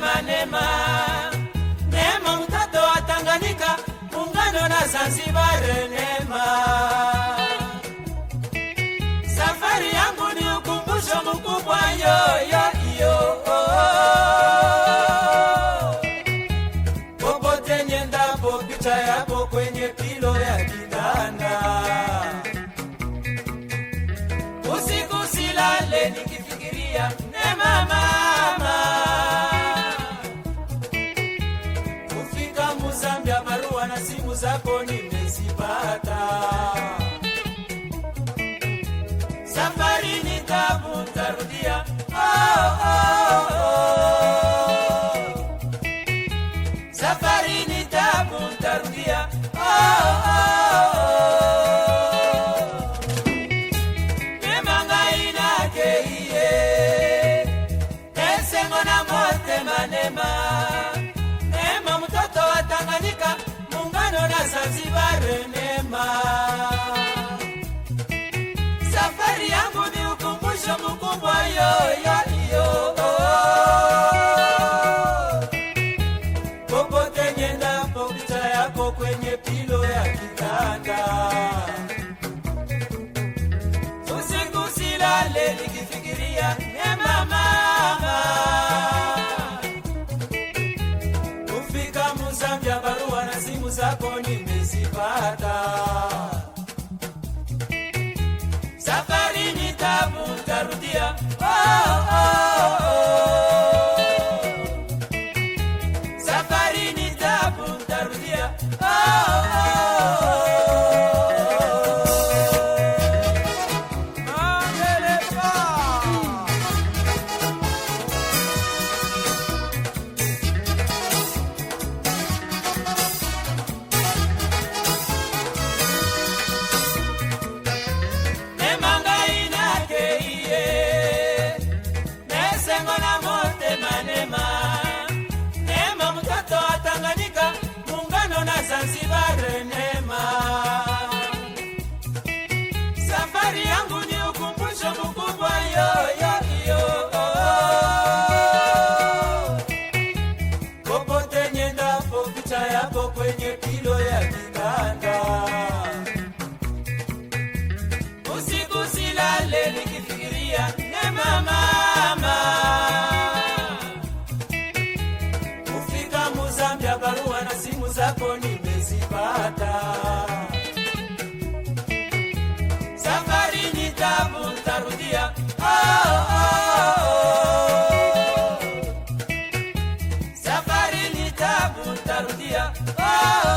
Nema, nema, neema mtatu wa Tanganyika muungano na Zanzibar neema zakoni nezipata safari nikabunza rudia oh, oh, oh. safari nitabunza rudia oh, oh, oh. alegría. ¡Oh!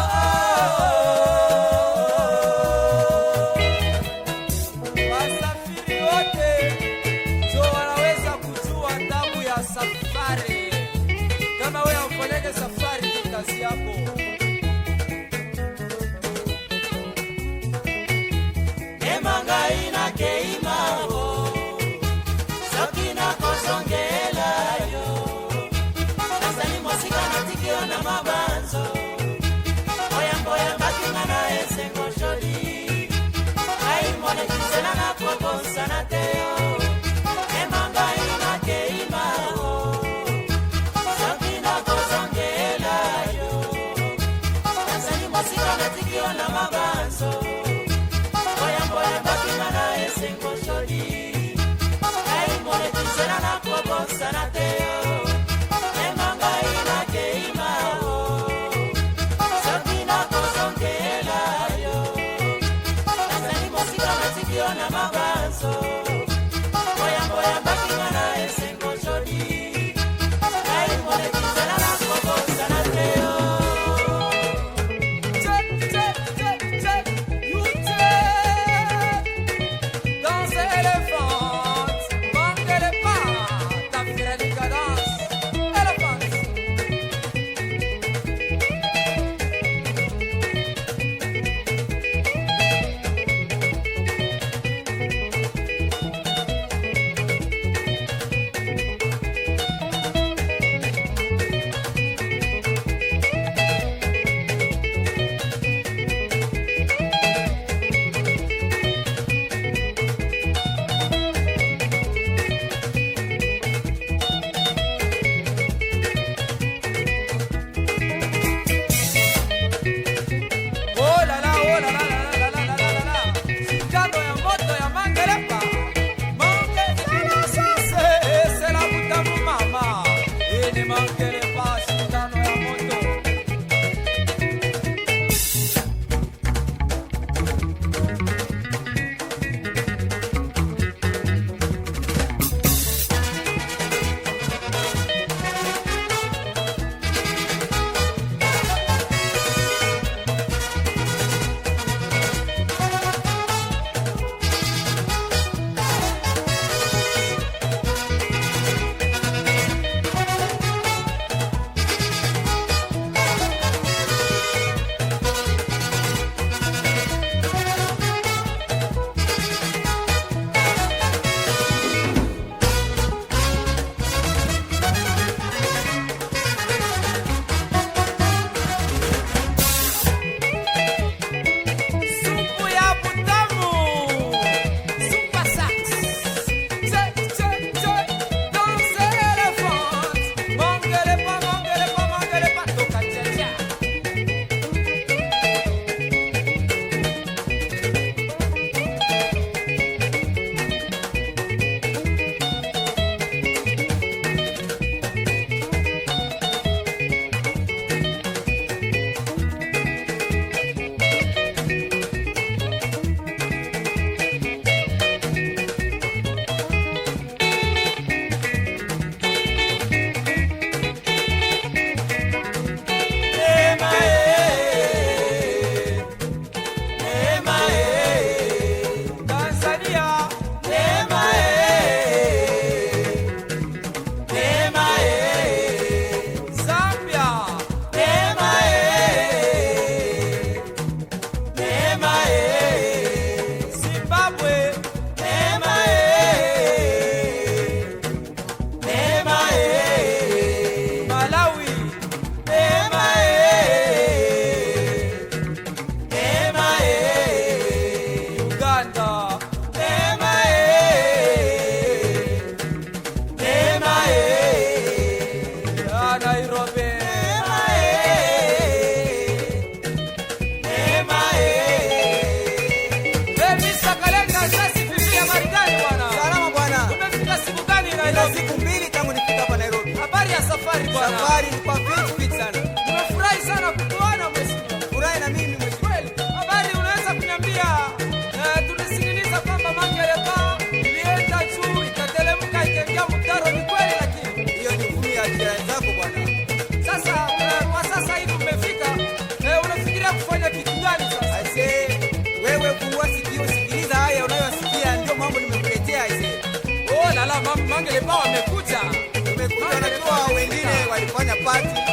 mangelepa wamekuja, wamekuja, najua wengine walifanya party